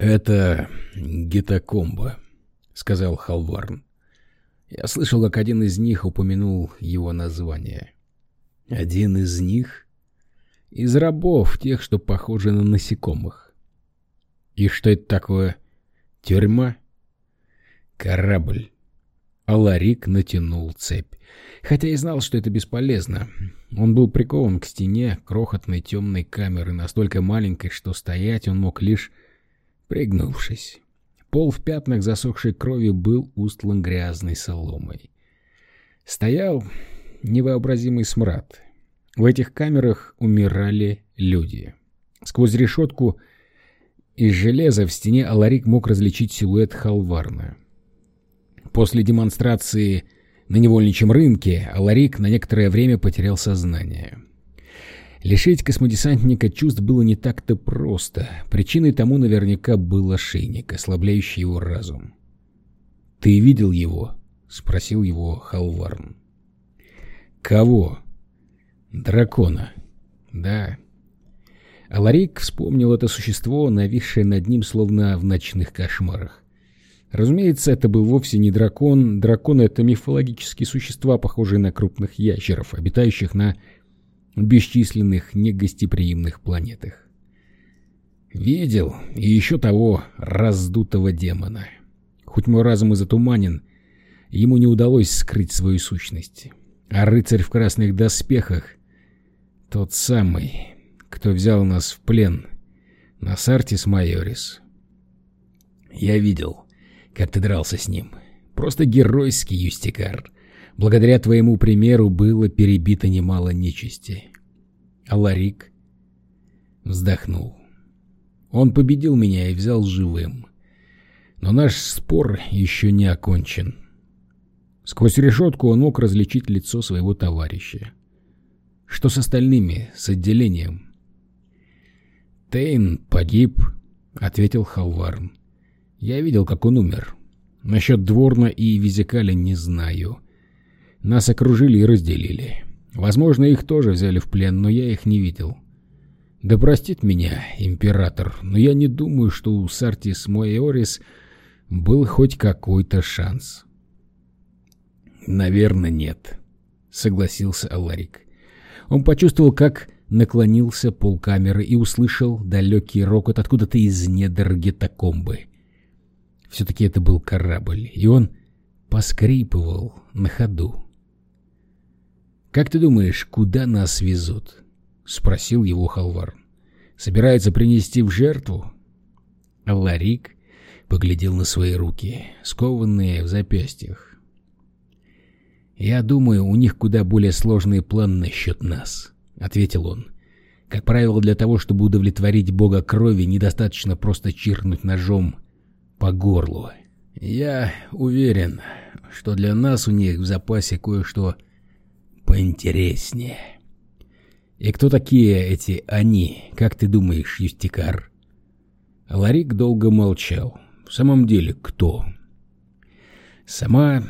«Это гетокомба», — сказал Халварн. Я слышал, как один из них упомянул его название. «Один из них?» «Из рабов, тех, что похожи на насекомых». «И что это такое? Тюрьма?» «Корабль». Аларик натянул цепь. Хотя и знал, что это бесполезно. Он был прикован к стене крохотной темной камеры, настолько маленькой, что стоять он мог лишь пригнувшись. Пол в пятнах засохшей крови был устлан грязной соломой. Стоял невообразимый смрад. В этих камерах умирали люди. Сквозь решетку из железа в стене Аларик мог различить силуэт Халварна. После демонстрации на невольничьем рынке Аларик на некоторое время потерял сознание. Лишить космодесантника чувств было не так-то просто. Причиной тому наверняка был ошейник, ослабляющий его разум. «Ты видел его?» — спросил его Халварн. «Кого?» «Дракона». «Да». Аларик вспомнил это существо, нависшее над ним, словно в ночных кошмарах. Разумеется, это был вовсе не дракон. Драконы — это мифологические существа, похожие на крупных ящеров, обитающих на бесчисленных негостеприимных планетах. Видел и еще того раздутого демона. Хоть мой разум и затуманен, ему не удалось скрыть свою сущность. А рыцарь в красных доспехах — тот самый, кто взял нас в плен на Сартис Майорис. Я видел, как ты дрался с ним. Просто геройский юстикар. Благодаря твоему примеру было перебито немало нечисти. А Ларик вздохнул. Он победил меня и взял живым. Но наш спор еще не окончен. Сквозь решетку он мог различить лицо своего товарища. Что с остальными, с отделением? «Тейн погиб», — ответил Халварн. «Я видел, как он умер. Насчет Дворна и Визикаля не знаю. Нас окружили и разделили. Возможно, их тоже взяли в плен, но я их не видел. Да простит меня, император, но я не думаю, что у Сартис Моэорис был хоть какой-то шанс. «Наверное, нет», — согласился Аларик. Он почувствовал, как наклонился полкамеры и услышал далекий рокот откуда-то из недр гетокомбы. Все-таки это был корабль, и он поскрипывал на ходу. «Как ты думаешь, куда нас везут?» — спросил его Халвар. «Собирается принести в жертву?» Ларик поглядел на свои руки, скованные в запястьях. «Я думаю, у них куда более сложный план насчет нас», — ответил он. «Как правило, для того, чтобы удовлетворить бога крови, недостаточно просто чиркнуть ножом по горлу. Я уверен, что для нас у них в запасе кое-что поинтереснее. И кто такие эти «они», как ты думаешь, Юстикар? Ларик долго молчал. В самом деле, кто? Сама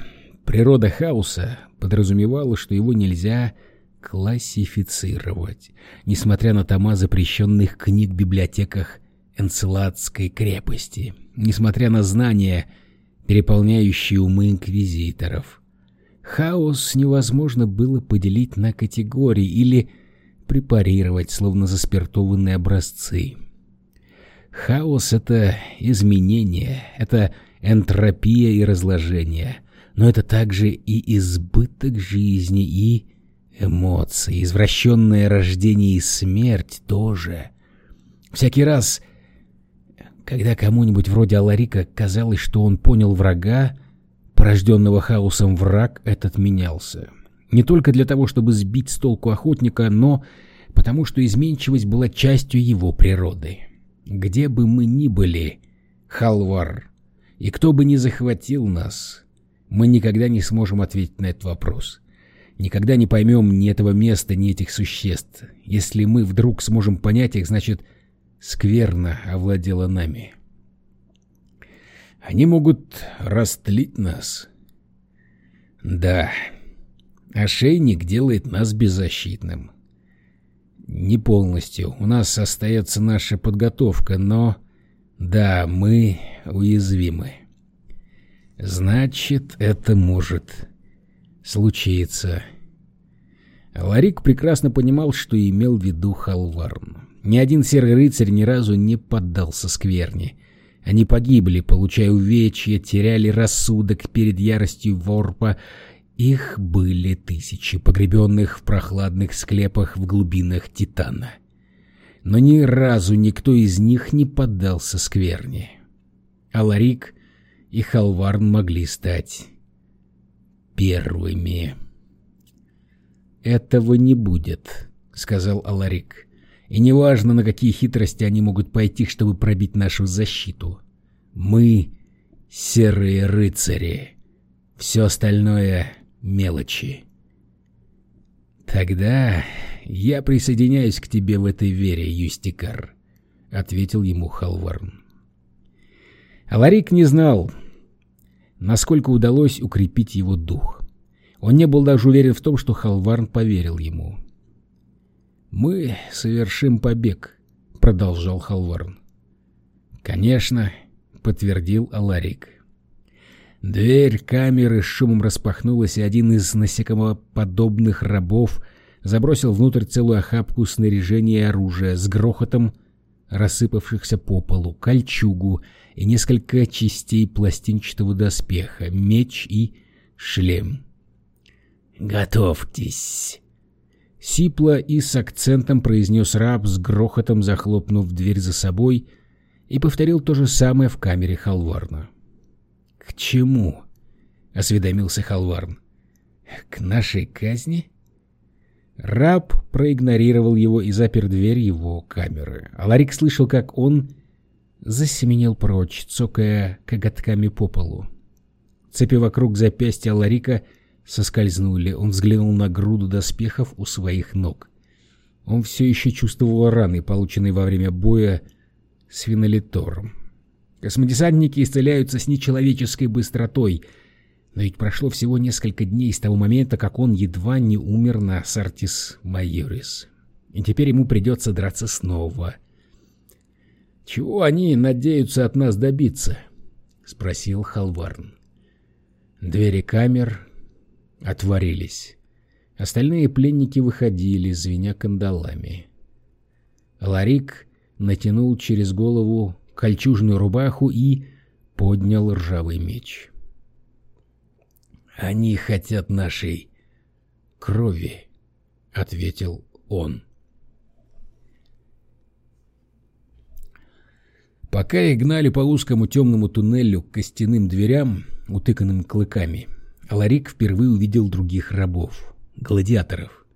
природа хаоса подразумевала, что его нельзя классифицировать, несмотря на тома запрещенных книг в библиотеках Энцеладской крепости, несмотря на знания, переполняющие умы инквизиторов. Хаос невозможно было поделить на категории или препарировать, словно заспиртованные образцы. Хаос — это изменение, это энтропия и разложение, но это также и избыток жизни, и эмоции, извращенное рождение и смерть тоже. Всякий раз, когда кому-нибудь вроде Аларика казалось, что он понял врага, Порожденного хаосом враг этот менялся. Не только для того, чтобы сбить с толку охотника, но потому что изменчивость была частью его природы. Где бы мы ни были, Халвар, и кто бы ни захватил нас, мы никогда не сможем ответить на этот вопрос. Никогда не поймем ни этого места, ни этих существ. Если мы вдруг сможем понять их, значит, скверно овладела нами. Они могут растлить нас. Да, ошейник делает нас беззащитным. Не полностью. У нас остается наша подготовка, но Да, мы уязвимы. Значит, это может случиться. Ларик прекрасно понимал, что имел в виду Халварн. Ни один серый рыцарь ни разу не поддался скверне. Они погибли, получая увечья, теряли рассудок перед яростью ворпа. Их были тысячи, погребенных в прохладных склепах в глубинах Титана. Но ни разу никто из них не поддался скверне. А Ларик и Халварн могли стать первыми. «Этого не будет», — сказал Аларик. «И неважно, на какие хитрости они могут пойти, чтобы пробить нашу защиту. Мы — серые рыцари. Все остальное — мелочи». «Тогда я присоединяюсь к тебе в этой вере, Юстикар», — ответил ему Халварн. Аларик не знал, насколько удалось укрепить его дух. Он не был даже уверен в том, что Халварн поверил ему. «Мы совершим побег», — продолжал Халварн. «Конечно», — подтвердил Аларик. Дверь камеры с шумом распахнулась, и один из насекомоподобных рабов забросил внутрь целую охапку снаряжения и оружия с грохотом рассыпавшихся по полу, кольчугу и несколько частей пластинчатого доспеха, меч и шлем. «Готовьтесь!» Сипло и с акцентом произнес раб, с грохотом захлопнув дверь за собой, и повторил то же самое в камере Халварна. «К чему?» — осведомился Халварн. «К нашей казни?» Раб проигнорировал его и запер дверь его камеры. А Ларик слышал, как он засеменил прочь, цокая коготками по полу. Цепи вокруг запястья Ларика — соскользнули. Он взглянул на груду доспехов у своих ног. Он все еще чувствовал раны, полученные во время боя с фенолитором. Космодесантники исцеляются с нечеловеческой быстротой, но ведь прошло всего несколько дней с того момента, как он едва не умер на Сартис Майорис. И теперь ему придется драться снова. «Чего они надеются от нас добиться?» — спросил Халварн. Двери камер отворились. Остальные пленники выходили, звеня кандалами. Ларик натянул через голову кольчужную рубаху и поднял ржавый меч. «Они хотят нашей крови», — ответил он. Пока их гнали по узкому темному туннелю к костяным дверям, утыканным клыками, — Ларик впервые увидел других рабов, гладиаторов.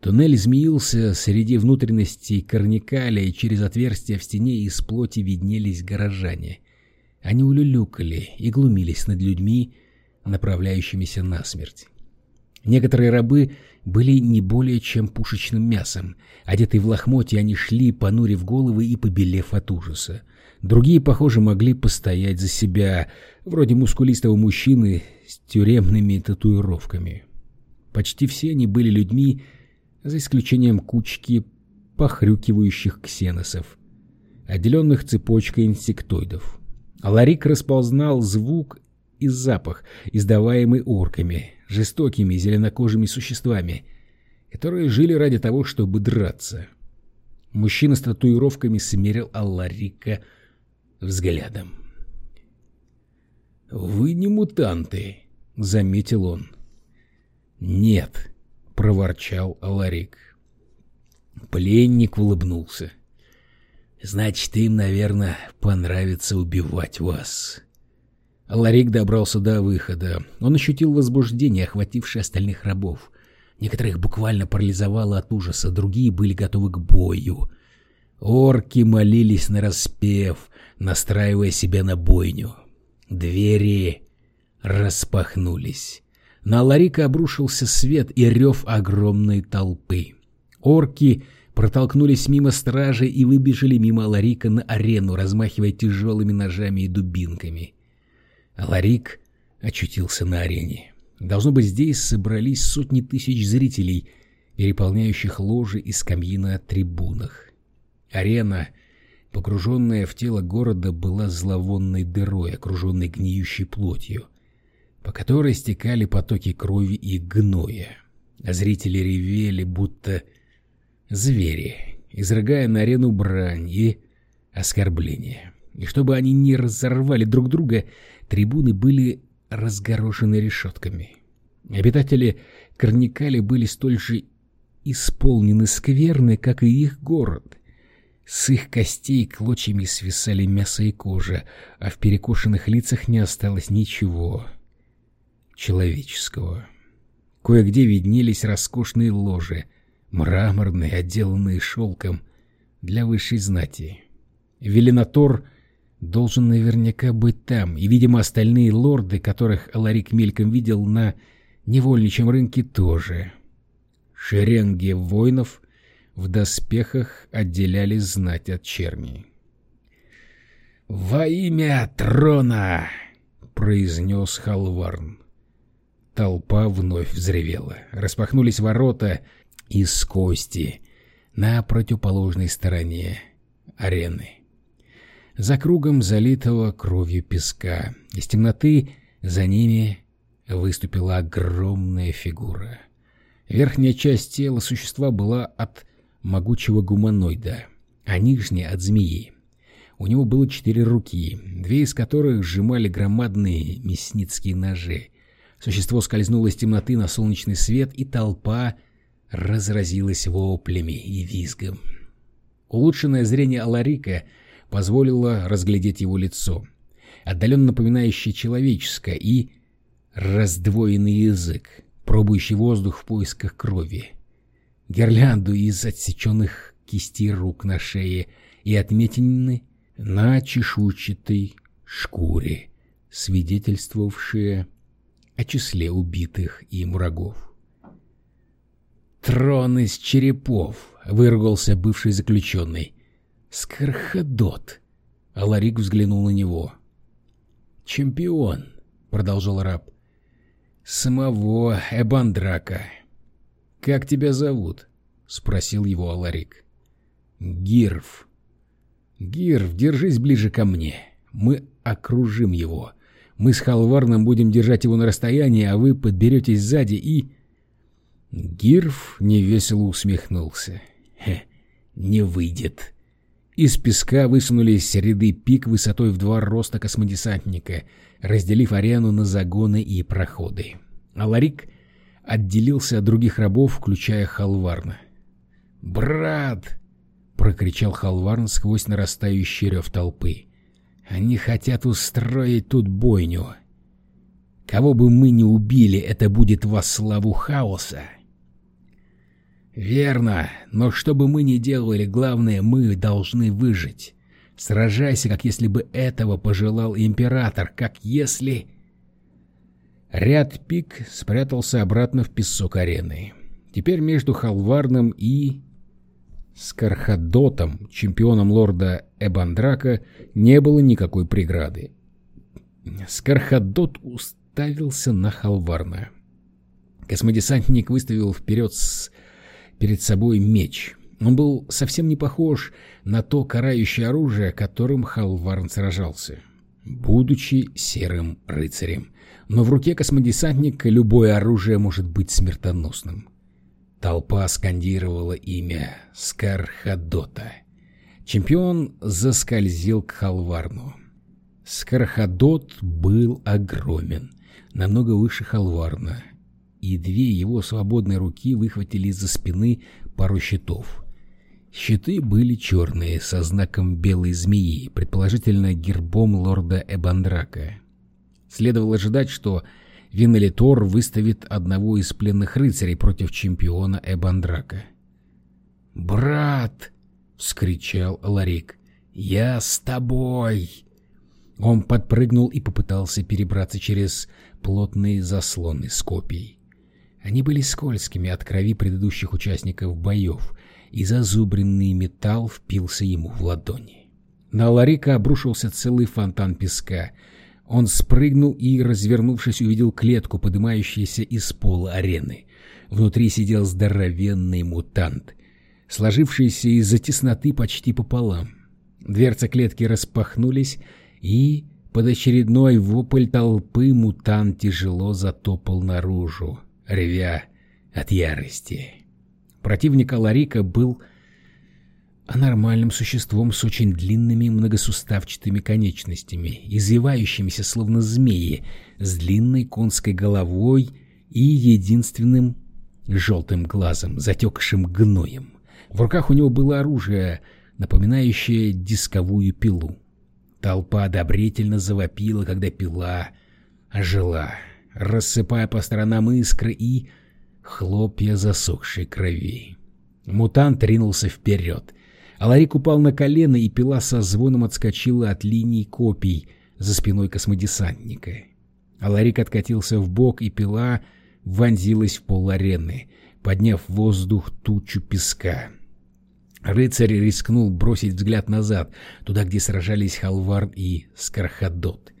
Туннель змеился среди внутренностей корникаля, и через отверстия в стене из плоти виднелись горожане. Они улюлюкали и глумились над людьми, направляющимися на смерть. Некоторые рабы были не более чем пушечным мясом. Одетые в лохмотья, они шли, понурив головы и побелев от ужаса. Другие, похоже, могли постоять за себя, вроде мускулистого мужчины с тюремными татуировками. Почти все они были людьми, за исключением кучки похрюкивающих ксеносов, отделенных цепочкой инсектоидов. А Ларик расползнал звук и запах, издаваемый орками, жестокими зеленокожими существами, которые жили ради того, чтобы драться. Мужчина с татуировками смерил Алларика взглядом. «Вы не мутанты», — заметил он. «Нет», — проворчал Аларик. Пленник улыбнулся. «Значит, им, наверное, понравится убивать вас». Ларик добрался до выхода. Он ощутил возбуждение, охватившее остальных рабов. Некоторых буквально парализовало от ужаса, другие были готовы к бою. Орки молились на распев, настраивая себя на бойню. Двери распахнулись. На Ларика обрушился свет и рев огромной толпы. Орки протолкнулись мимо стражи и выбежали мимо Ларика на арену, размахивая тяжелыми ножами и дубинками. Ларик очутился на арене. Должно быть, здесь собрались сотни тысяч зрителей, переполняющих ложи и скамьи на трибунах. Арена погруженная в тело города, была зловонной дырой, окруженной гниющей плотью, по которой стекали потоки крови и гноя. А зрители ревели, будто звери, изрыгая на арену брань и оскорбления. И чтобы они не разорвали друг друга, трибуны были разгорожены решетками. Обитатели Корникали были столь же исполнены скверны, как и их город. С их костей клочьями свисали мясо и кожа, а в перекошенных лицах не осталось ничего человеческого. Кое-где виднелись роскошные ложи, мраморные, отделанные шелком, для высшей знати. Велинатор должен наверняка быть там, и, видимо, остальные лорды, которых Аларик мельком видел на невольничьем рынке, тоже. Шеренги воинов в доспехах отделяли знать от черни. «Во имя трона!» — произнес Халварн. Толпа вновь взревела. Распахнулись ворота из кости на противоположной стороне арены. За кругом залитого кровью песка. Из темноты за ними выступила огромная фигура. Верхняя часть тела существа была от могучего гуманоида, а нижняя — от змеи. У него было четыре руки, две из которых сжимали громадные мясницкие ножи. Существо скользнуло из темноты на солнечный свет, и толпа разразилась воплями и визгом. Улучшенное зрение Аларика позволило разглядеть его лицо, отдаленно напоминающее человеческое, и раздвоенный язык, пробующий воздух в поисках крови, гирлянду из отсеченных кистей рук на шее и отметины на чешуйчатой шкуре, свидетельствовавшие о числе убитых им врагов. «Трон из черепов!» — выругался бывший заключенный. «Скархадот!» — Аларик взглянул на него. «Чемпион!» — продолжал раб. «Самого Эбандрака!» «Как тебя зовут?» — спросил его Аларик. «Гирф». «Гирф, держись ближе ко мне. Мы окружим его. Мы с Халварном будем держать его на расстоянии, а вы подберетесь сзади и...» Гирф невесело усмехнулся. «Хе, не выйдет». Из песка высунулись ряды пик высотой в два роста космодесантника, разделив арену на загоны и проходы. А Ларик отделился от других рабов, включая Халварна. «Брат!» — прокричал Халварн сквозь нарастающий рев толпы. «Они хотят устроить тут бойню. Кого бы мы ни убили, это будет во славу хаоса!» «Верно, но что бы мы ни делали, главное, мы должны выжить. Сражайся, как если бы этого пожелал император, как если...» Ряд пик спрятался обратно в песок арены. Теперь между Халварном и... Скархадотом, чемпионом лорда Эбандрака, не было никакой преграды. Скархадот уставился на Халварна. Космодесантник выставил вперед с перед собой меч. Он был совсем не похож на то карающее оружие, которым Халварн сражался, будучи серым рыцарем. Но в руке космодесантника любое оружие может быть смертоносным. Толпа скандировала имя Скархадота. Чемпион заскользил к Халварну. Скархадот был огромен, намного выше Халварна, и две его свободные руки выхватили из-за спины пару щитов. Щиты были черные, со знаком белой змеи, предположительно гербом лорда Эбандрака. Следовало ожидать, что Винелитор выставит одного из пленных рыцарей против чемпиона Эбандрака. «Брат!» — вскричал Ларик. «Я с тобой!» Он подпрыгнул и попытался перебраться через плотные заслоны с копий. Они были скользкими от крови предыдущих участников боев, и зазубренный металл впился ему в ладони. На Ларика обрушился целый фонтан песка. Он спрыгнул и, развернувшись, увидел клетку, поднимающуюся из пола арены. Внутри сидел здоровенный мутант, сложившийся из-за тесноты почти пополам. Дверцы клетки распахнулись, и под очередной вопль толпы мутант тяжело затопал наружу, ревя от ярости. Противник Аларика был анормальным существом с очень длинными многосуставчатыми конечностями, извивающимися словно змеи, с длинной конской головой и единственным желтым глазом, затекшим гноем. В руках у него было оружие, напоминающее дисковую пилу. Толпа одобрительно завопила, когда пила ожила, рассыпая по сторонам искры и хлопья засохшей крови. Мутант ринулся вперед. Аларик упал на колено, и пила со звоном отскочила от линий копий за спиной космодесантника. Аларик откатился в бок, и пила вонзилась в пол арены, подняв в воздух тучу песка. Рыцарь рискнул бросить взгляд назад, туда, где сражались Халвард и Скархадот.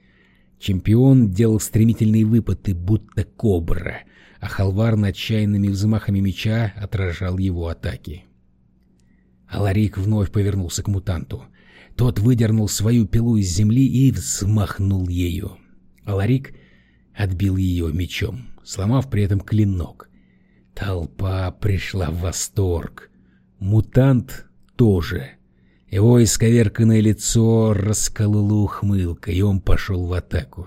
Чемпион делал стремительные выпады, будто кобра, а Халвар отчаянными взмахами меча отражал его атаки. Аларик вновь повернулся к мутанту. Тот выдернул свою пилу из земли и взмахнул ею. Аларик отбил ее мечом, сломав при этом клинок. Толпа пришла в восторг. Мутант тоже. Его исковерканное лицо раскололо ухмылка, и он пошел в атаку.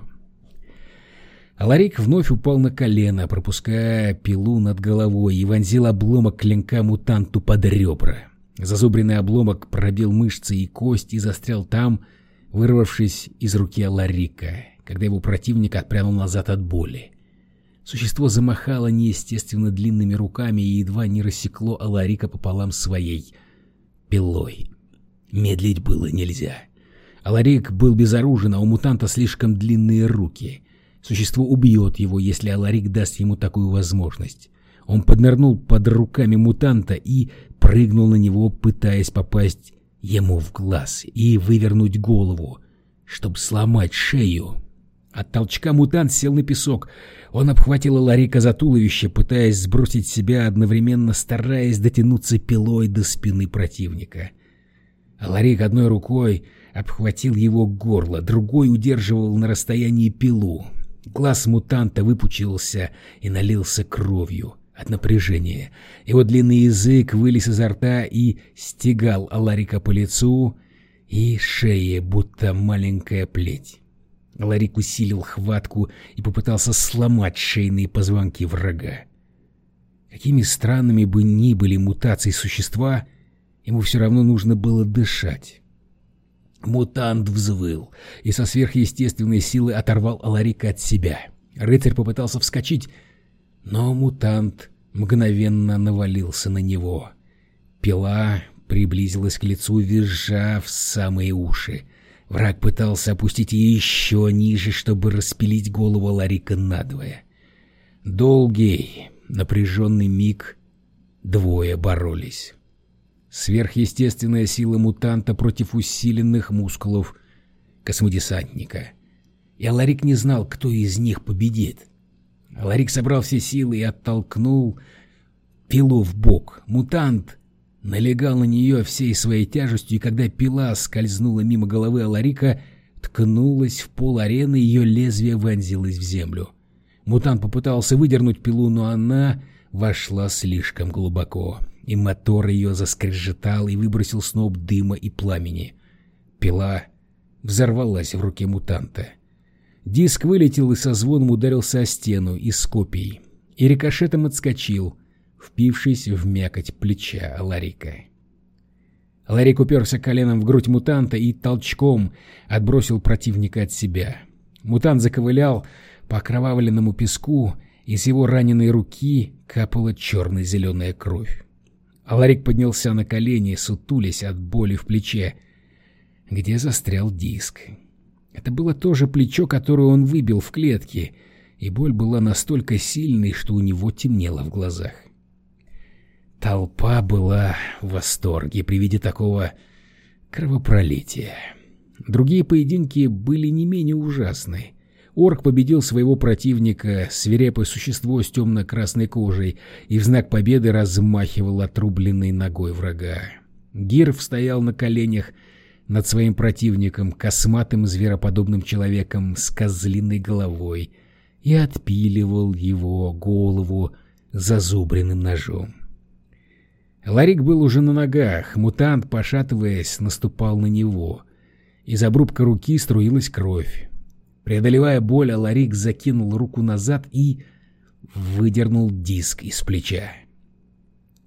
Аларик вновь упал на колено, пропуская пилу над головой, и вонзил обломок клинка мутанту под ребра. Зазубренный обломок пробил мышцы и кость и застрял там, вырвавшись из руки Аларика, когда его противник отпрянул назад от боли. Существо замахало неестественно длинными руками и едва не рассекло Аларика пополам своей пилой. Медлить было нельзя. Аларик был безоружен, а у мутанта слишком длинные руки. Существо убьет его, если Аларик даст ему такую возможность. Он поднырнул под руками мутанта и прыгнул на него, пытаясь попасть ему в глаз и вывернуть голову, чтобы сломать шею. От толчка мутант сел на песок. Он обхватил Ларика за туловище, пытаясь сбросить себя, одновременно стараясь дотянуться пилой до спины противника. Ларик одной рукой обхватил его горло, другой удерживал на расстоянии пилу. Глаз мутанта выпучился и налился кровью от напряжения. Его длинный язык вылез изо рта и стегал Аларика по лицу и шее, будто маленькая плеть. Ларик усилил хватку и попытался сломать шейные позвонки врага. Какими странными бы ни были мутации существа, ему все равно нужно было дышать. Мутант взвыл и со сверхъестественной силой оторвал Аларика от себя. Рыцарь попытался вскочить, но мутант мгновенно навалился на него. Пила приблизилась к лицу, визжа в самые уши. Враг пытался опустить ее еще ниже, чтобы распилить голову Ларика надвое. Долгий, напряженный миг двое боролись. Сверхъестественная сила мутанта против усиленных мускулов космодесантника. И Аларик не знал, кто из них победит. Ларик собрал все силы и оттолкнул пилу в бок. Мутант налегал на нее всей своей тяжестью, и когда пила скользнула мимо головы Аларика, ткнулась в пол арены, ее лезвие вонзилось в землю. Мутант попытался выдернуть пилу, но она вошла слишком глубоко, и мотор ее заскрежетал и выбросил сноп дыма и пламени. Пила взорвалась в руке мутанта. Диск вылетел и со звоном ударился о стену из копий, и рикошетом отскочил, впившись в мякоть плеча Ларика. Ларик уперся коленом в грудь мутанта и толчком отбросил противника от себя. Мутант заковылял по окровавленному песку, и с его раненой руки капала черно-зеленая кровь. Аларик поднялся на колени, сутулясь от боли в плече, где застрял диск. Это было то же плечо, которое он выбил в клетке, и боль была настолько сильной, что у него темнело в глазах. Толпа была в восторге при виде такого кровопролития. Другие поединки были не менее ужасны. Орк победил своего противника, свирепое существо с темно-красной кожей, и в знак победы размахивал отрубленной ногой врага. Гирв стоял на коленях над своим противником, косматым звероподобным человеком с козлиной головой, и отпиливал его голову зазубренным ножом. Ларик был уже на ногах, мутант, пошатываясь, наступал на него. Из обрубка руки струилась кровь. Преодолевая боль, Ларик закинул руку назад и выдернул диск из плеча.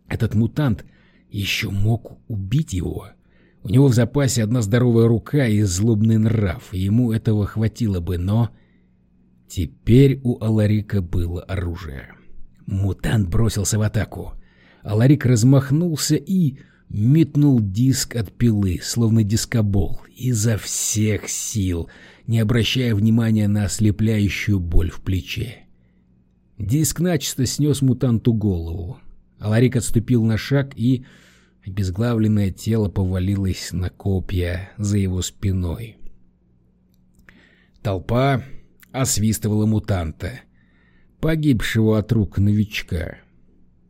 Этот мутант еще мог убить его. У него в запасе одна здоровая рука и злобный нрав, и ему этого хватило бы, но... Теперь у Аларика было оружие. Мутант бросился в атаку. Аларик размахнулся и метнул диск от пилы, словно дискобол, изо всех сил, не обращая внимания на ослепляющую боль в плече. Диск начисто снес мутанту голову. Аларик отступил на шаг, и обезглавленное тело повалилось на копья за его спиной. Толпа освистывала мутанта, погибшего от рук новичка.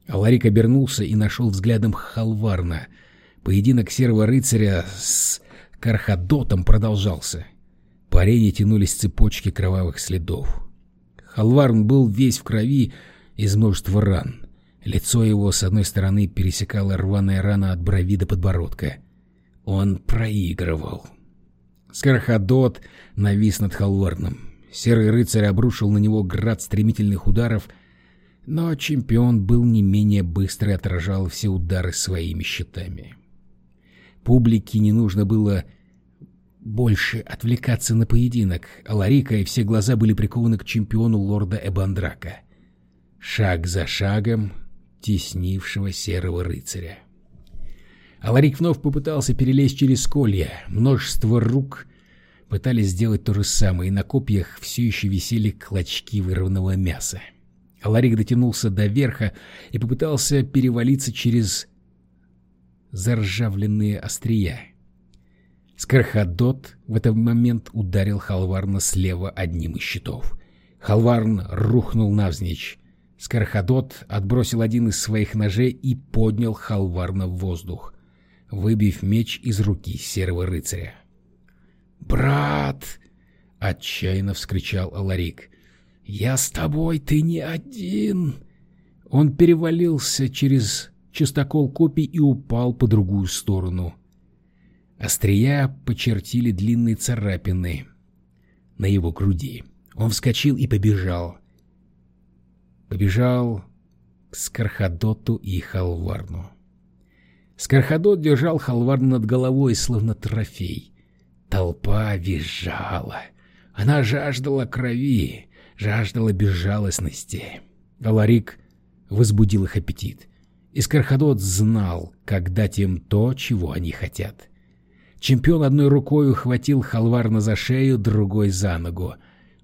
Аларик обернулся и нашел взглядом Халварна. Поединок серого рыцаря с Кархадотом продолжался. По арене тянулись цепочки кровавых следов. Халварн был весь в крови из множества ран. Лицо его с одной стороны пересекала рваная рана от брови до подбородка. Он проигрывал. Скархадот навис над Халварном. Серый рыцарь обрушил на него град стремительных ударов, но чемпион был не менее быстр и отражал все удары своими щитами. Публике не нужно было больше отвлекаться на поединок, а Ларика и все глаза были прикованы к чемпиону лорда Эбандрака. Шаг за шагом теснившего серого рыцаря. Аларик вновь попытался перелезть через колья. Множество рук пытались сделать то же самое, и на копьях все еще висели клочки вырванного мяса. Аларик дотянулся до верха и попытался перевалиться через заржавленные острия. Скархадот в этот момент ударил Халварна слева одним из щитов. Халварн рухнул навзничь. Скархадот отбросил один из своих ножей и поднял Халварна в воздух, выбив меч из руки серого рыцаря. «Брат!» — отчаянно вскричал Аларик. «Я с тобой, ты не один!» Он перевалился через частокол копий и упал по другую сторону. Острия почертили длинные царапины на его груди. Он вскочил и побежал. Побежал к Скархадоту и Халварну. Скархадот держал Халварну над головой, словно трофей. Толпа визжала. Она жаждала крови, жаждала безжалостности. Галарик возбудил их аппетит. И Скархадот знал, как дать им то, чего они хотят. Чемпион одной рукой ухватил Халварна за шею, другой за ногу.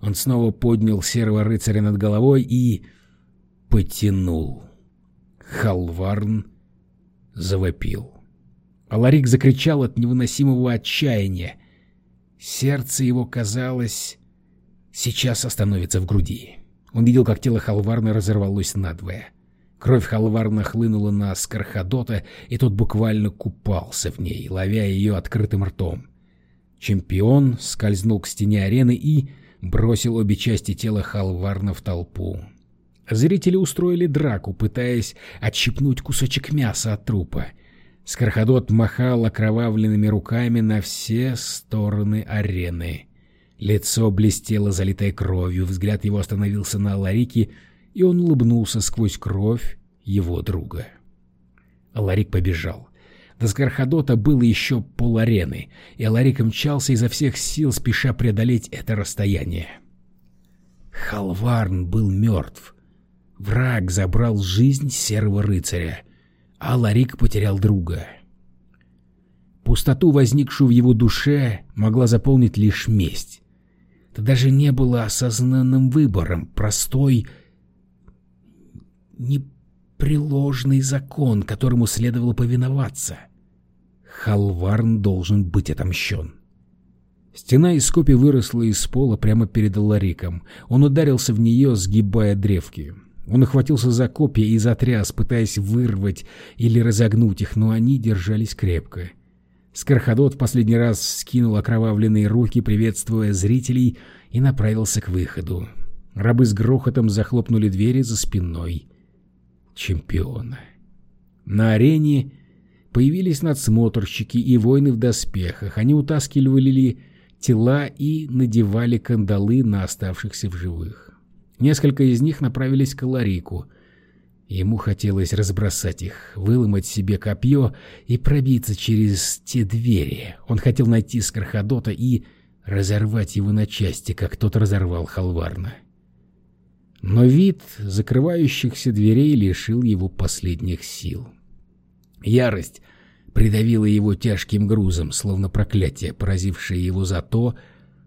Он снова поднял серого рыцаря над головой и... потянул. Халварн завопил. Аларик закричал от невыносимого отчаяния. Сердце его, казалось, сейчас остановится в груди. Он видел, как тело Халварна разорвалось надвое. Кровь Халварна хлынула на Скархадота, и тот буквально купался в ней, ловя ее открытым ртом. Чемпион скользнул к стене арены и бросил обе части тела Халварна в толпу. Зрители устроили драку, пытаясь отщипнуть кусочек мяса от трупа. Скархадот махал окровавленными руками на все стороны арены. Лицо блестело, залитое кровью, взгляд его остановился на Ларике, и он улыбнулся сквозь кровь его друга. Ларик побежал. До Скархадота было еще поларены, и Ларик мчался изо всех сил, спеша преодолеть это расстояние. Халварн был мертв. Враг забрал жизнь серого рыцаря, а Ларик потерял друга. Пустоту, возникшую в его душе, могла заполнить лишь месть. Это даже не было осознанным выбором, простой непреложный закон, которому следовало повиноваться. Халварн должен быть отомщен. Стена из копий выросла из пола прямо перед Лариком. Он ударился в нее, сгибая древки. Он охватился за копья и затряс, пытаясь вырвать или разогнуть их, но они держались крепко. Скорходот в последний раз скинул окровавленные руки, приветствуя зрителей, и направился к выходу. Рабы с грохотом захлопнули двери за спиной чемпиона. На арене появились надсмотрщики и воины в доспехах. Они утаскивали тела и надевали кандалы на оставшихся в живых. Несколько из них направились к Ларику. Ему хотелось разбросать их, выломать себе копье и пробиться через те двери. Он хотел найти Скорходота и разорвать его на части, как тот разорвал Халварна. Но вид закрывающихся дверей лишил его последних сил. Ярость придавила его тяжким грузом, словно проклятие, поразившее его за то,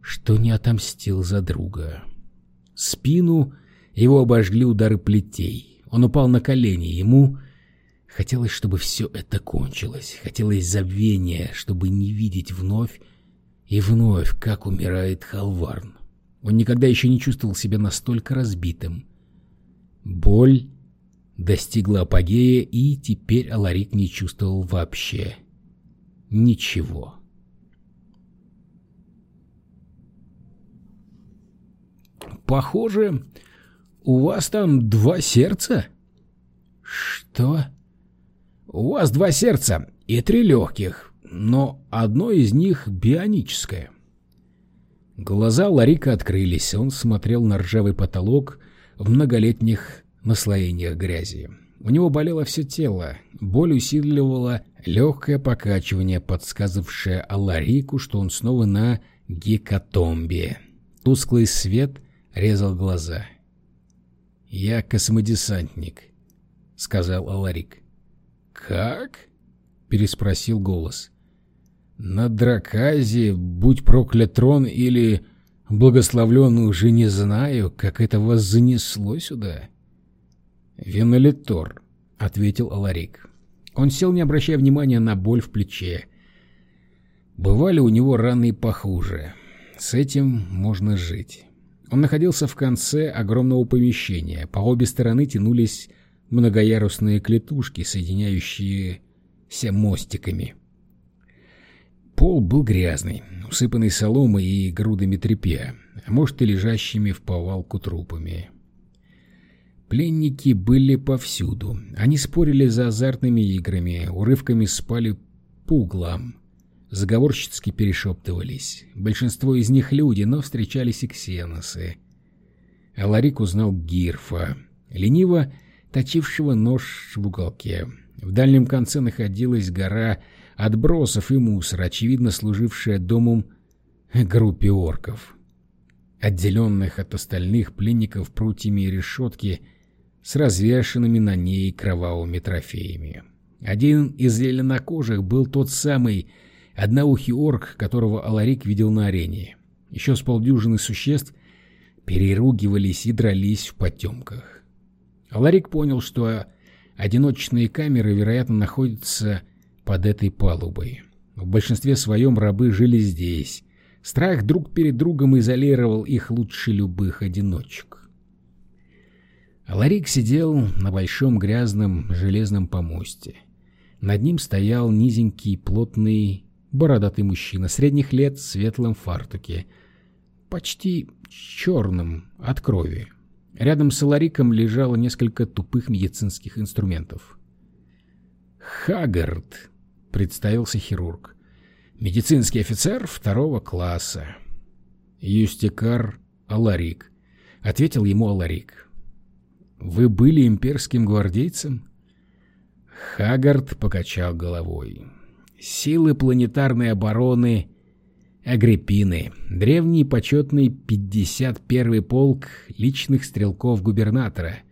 что не отомстил за друга. Спину его обожгли удары плетей. Он упал на колени. Ему хотелось, чтобы все это кончилось. Хотелось забвения, чтобы не видеть вновь и вновь, как умирает Халварн. Он никогда еще не чувствовал себя настолько разбитым. Боль достигла апогея, и теперь Аларик не чувствовал вообще ничего. «Похоже, у вас там два сердца?» «Что?» «У вас два сердца и три легких, но одно из них бионическое». Глаза Ларика открылись, он смотрел на ржавый потолок в многолетних наслоениях грязи. У него болело все тело, боль усиливала легкое покачивание, подсказывавшее Аларику, что он снова на гекатомбе. Тусклый свет резал глаза. «Я космодесантник», — сказал Аларик. «Как?» — переспросил голос. «На Драказе, будь проклят трон или благословлен, уже не знаю, как это вас занесло сюда». «Венолитор», — ответил Аларик. Он сел, не обращая внимания на боль в плече. Бывали у него раны похуже. С этим можно жить. Он находился в конце огромного помещения. По обе стороны тянулись многоярусные клетушки, соединяющиеся мостиками. Пол был грязный, усыпанный соломой и грудами тряпья, а может и лежащими в повалку трупами. Пленники были повсюду. Они спорили за азартными играми, урывками спали по углам. Заговорщицки перешептывались. Большинство из них люди, но встречались и ксеносы. Аларик узнал Гирфа, лениво точившего нож в уголке. В дальнем конце находилась гора отбросов и мусора, очевидно служившая домом группе орков. Отделенных от остальных пленников прутьями и решетки — с развешенными на ней кровавыми трофеями. Один из зеленокожих был тот самый одноухий орк, которого Аларик видел на арене. Еще с полдюжины существ переругивались и дрались в потемках. Аларик понял, что одиночные камеры, вероятно, находятся под этой палубой. В большинстве своем рабы жили здесь. Страх друг перед другом изолировал их лучше любых одиночек. Ларик сидел на большом грязном железном помосте. Над ним стоял низенький, плотный, бородатый мужчина средних лет в светлом фартуке, почти черным от крови. Рядом с Лариком лежало несколько тупых медицинских инструментов. «Хаггард», — представился хирург, — «медицинский офицер второго класса». «Юстикар Аларик», — ответил ему Аларик. Вы были имперским гвардейцем? Хагард покачал головой. Силы планетарной обороны Агриппины, древний почетный 51-й полк личных стрелков губернатора.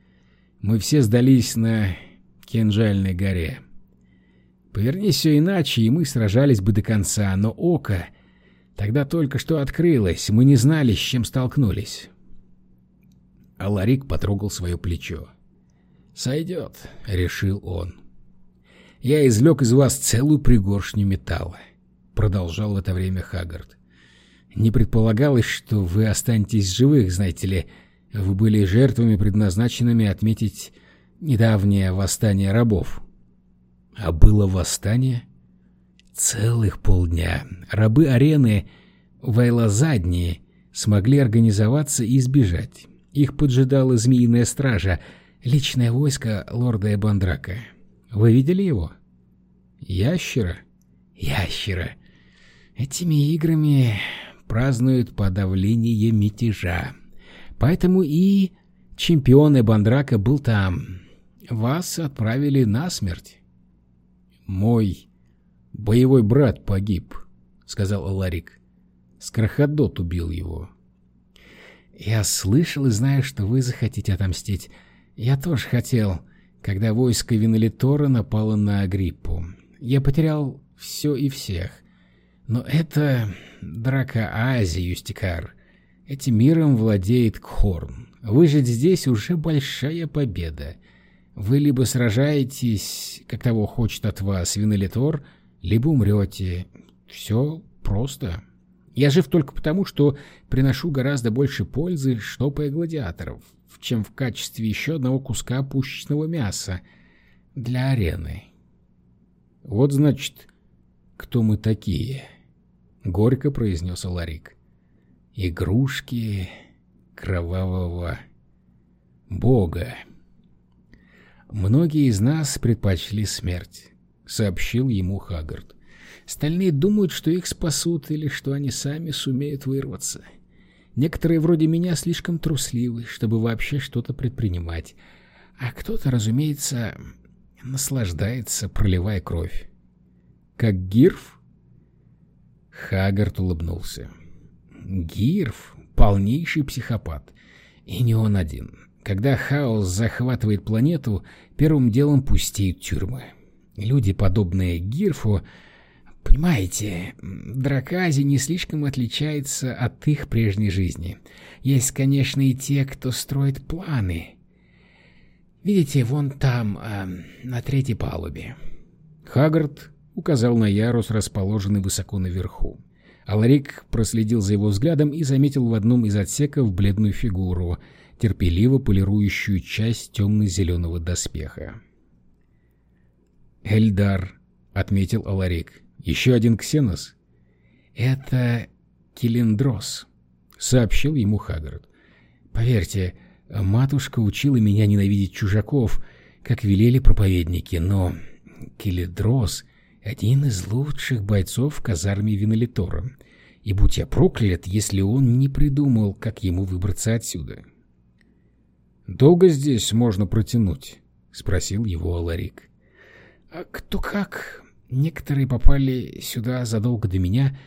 Мы все сдались на Кенжальной горе. Поверни все иначе, и мы сражались бы до конца, но око тогда только что открылось, мы не знали, с чем столкнулись. А Ларик потрогал свое плечо. «Сойдет», — решил он. «Я извлек из вас целую пригоршню металла», — продолжал в это время Хаггард. «Не предполагалось, что вы останетесь живых, знаете ли. Вы были жертвами, предназначенными отметить недавнее восстание рабов». «А было восстание?» Целых полдня рабы арены Вайлозадние смогли организоваться и сбежать. Их поджидала Змеиная Стража, личное войско лорда Эбандрака. Вы видели его? Ящера? Ящера. Этими играми празднуют подавление мятежа. Поэтому и чемпион Эбандрака был там. Вас отправили на смерть. Мой боевой брат погиб, сказал Ларик. Скороходот убил его. Я слышал и знаю, что вы захотите отомстить. Я тоже хотел, когда войско Винолитора напало на Агриппу. Я потерял все и всех. Но это драка Азии, Юстикар. Этим миром владеет Кхорн. Выжить здесь уже большая победа. Вы либо сражаетесь, как того хочет от вас Винолитор, либо умрете. Все просто. Я жив только потому, что приношу гораздо больше пользы, штопая гладиаторов, чем в качестве еще одного куска пушечного мяса для арены. Вот значит, кто мы такие, — горько произнес Аларик. Игрушки кровавого бога. Многие из нас предпочли смерть, — сообщил ему Хагард. Остальные думают, что их спасут или что они сами сумеют вырваться. Некоторые вроде меня слишком трусливы, чтобы вообще что-то предпринимать. А кто-то, разумеется, наслаждается, проливая кровь. Как Гирф? Хагард улыбнулся. Гирф — полнейший психопат. И не он один. Когда хаос захватывает планету, первым делом пустеют тюрьмы. Люди, подобные Гирфу, Понимаете, Дракази не слишком отличается от их прежней жизни. Есть, конечно, и те, кто строит планы. Видите, вон там, э, на третьей палубе. Хаггард указал на ярус, расположенный высоко наверху. Аларик проследил за его взглядом и заметил в одном из отсеков бледную фигуру, терпеливо полирующую часть темно-зеленого доспеха. «Эльдар», — отметил Аларик, еще один ксенос? Это Килиндрос, сообщил ему Хаггард. Поверьте, матушка учила меня ненавидеть чужаков, как велели проповедники, но Килиндрос — один из лучших бойцов в казарме Винолитора. И будь я проклят, если он не придумал, как ему выбраться отсюда. «Долго здесь можно протянуть?» — спросил его Аларик. «А кто как? Некоторые попали сюда задолго до меня,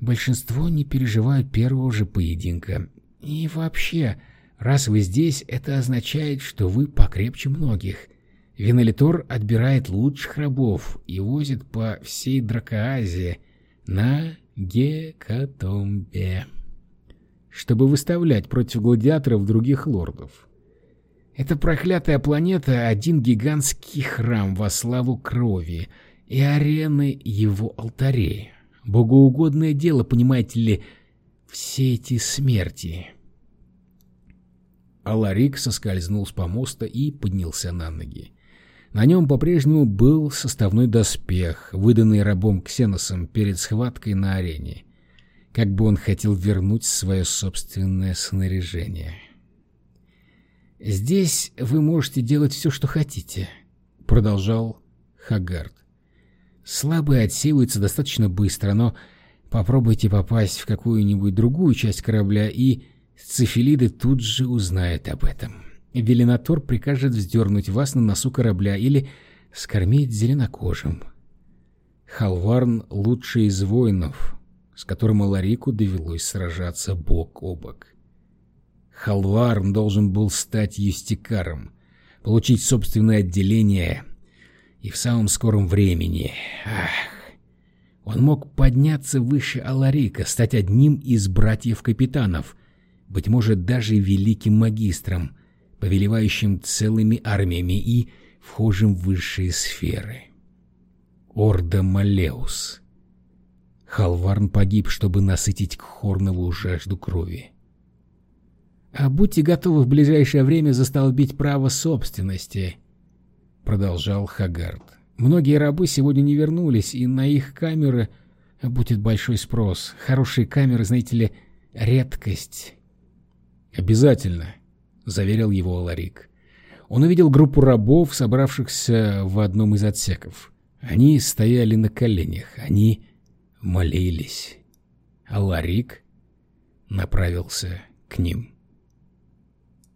большинство не переживают первого же поединка. И вообще, раз вы здесь, это означает, что вы покрепче многих. Винолитор отбирает лучших рабов и возит по всей Дракоазии на Гекатомбе, чтобы выставлять против гладиаторов других лордов. Эта проклятая планета — один гигантский храм во славу крови — и арены его алтарей. Богоугодное дело, понимаете ли, все эти смерти. Аларик соскользнул с помоста и поднялся на ноги. На нем по-прежнему был составной доспех, выданный рабом Ксеносом перед схваткой на арене. Как бы он хотел вернуть свое собственное снаряжение. «Здесь вы можете делать все, что хотите», — продолжал Хагард. Слабые отсеиваются достаточно быстро, но попробуйте попасть в какую-нибудь другую часть корабля, и цифилиды тут же узнают об этом. Велинатор прикажет вздернуть вас на носу корабля или скормить зеленокожим. Халварн — лучший из воинов, с которым Аларику довелось сражаться бок о бок. Халварн должен был стать юстикаром, получить собственное отделение — и в самом скором времени. Ах! Он мог подняться выше Аларика, стать одним из братьев-капитанов, быть может, даже великим магистром, повелевающим целыми армиями и вхожим в высшие сферы. Орда Малеус. Халварн погиб, чтобы насытить Кхорнову жажду крови. А будьте готовы в ближайшее время застолбить право собственности — продолжал Хагард. Многие рабы сегодня не вернулись, и на их камеры будет большой спрос. Хорошие камеры, знаете ли, редкость. «Обязательно», — заверил его Ларик. Он увидел группу рабов, собравшихся в одном из отсеков. Они стояли на коленях, они молились. А Ларик направился к ним.